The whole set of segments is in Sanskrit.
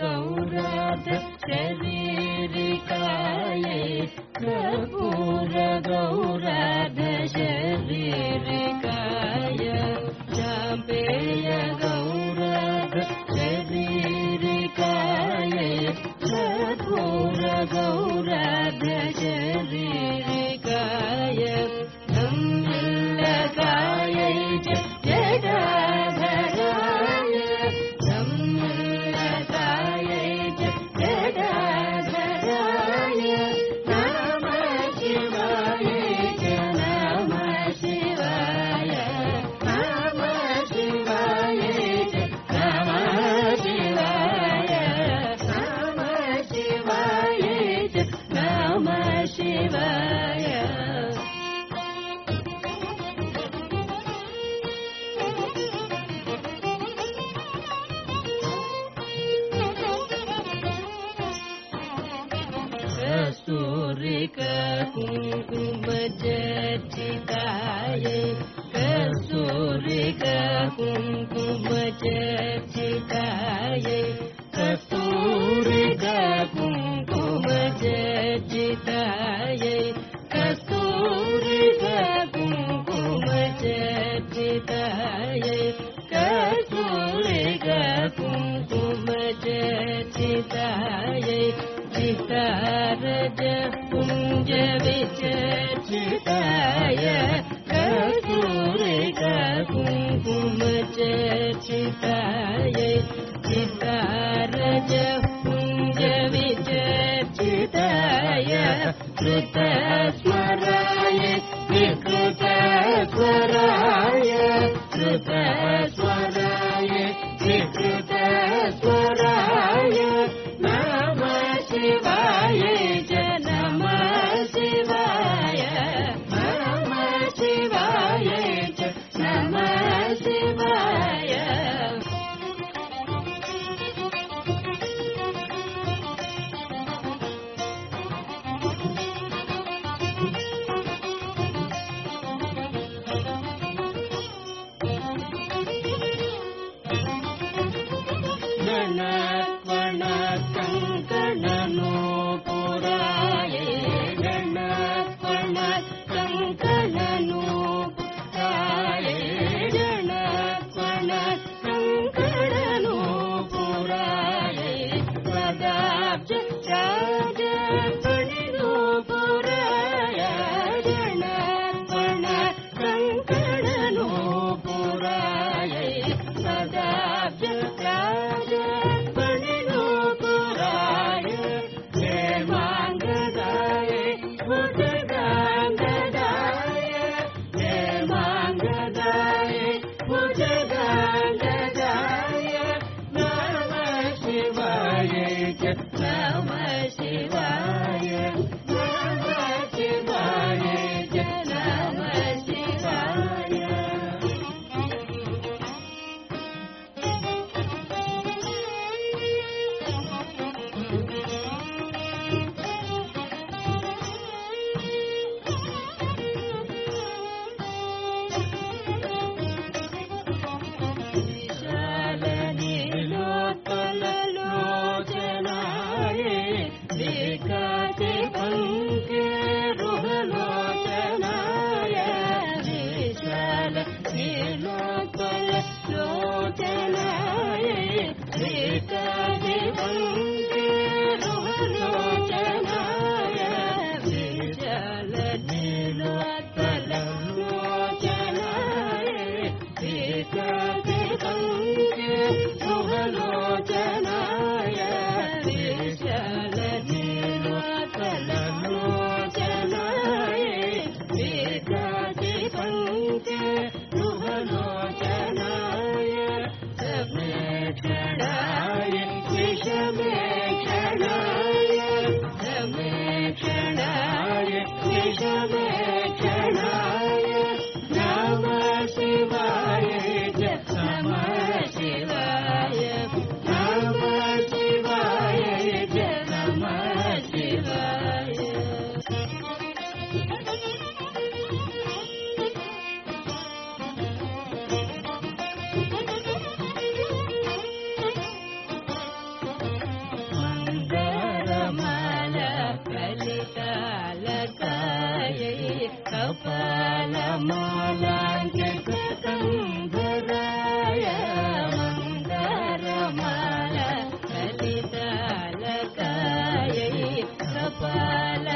गौरा देरिकायेर गौ ूर कुङ्कुबजिताय सूर्यु बिताय ಚಿತ್ತ Bye.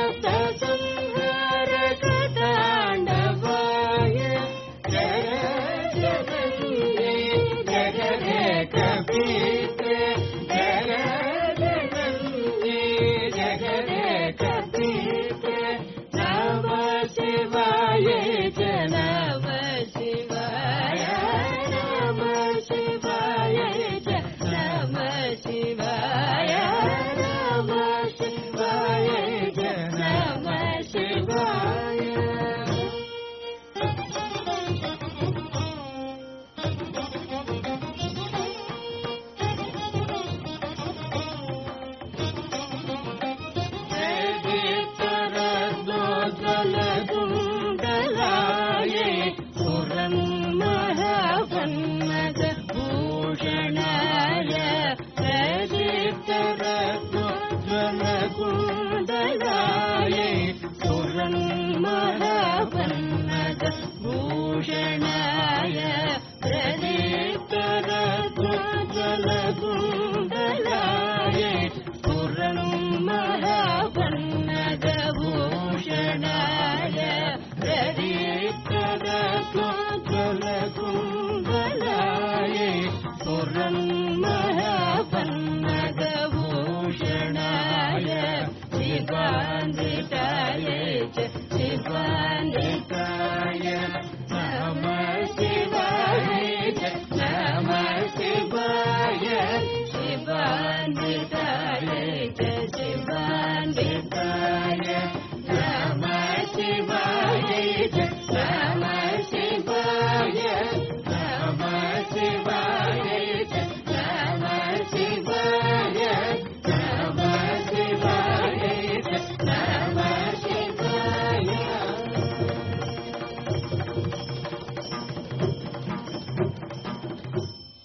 ये जना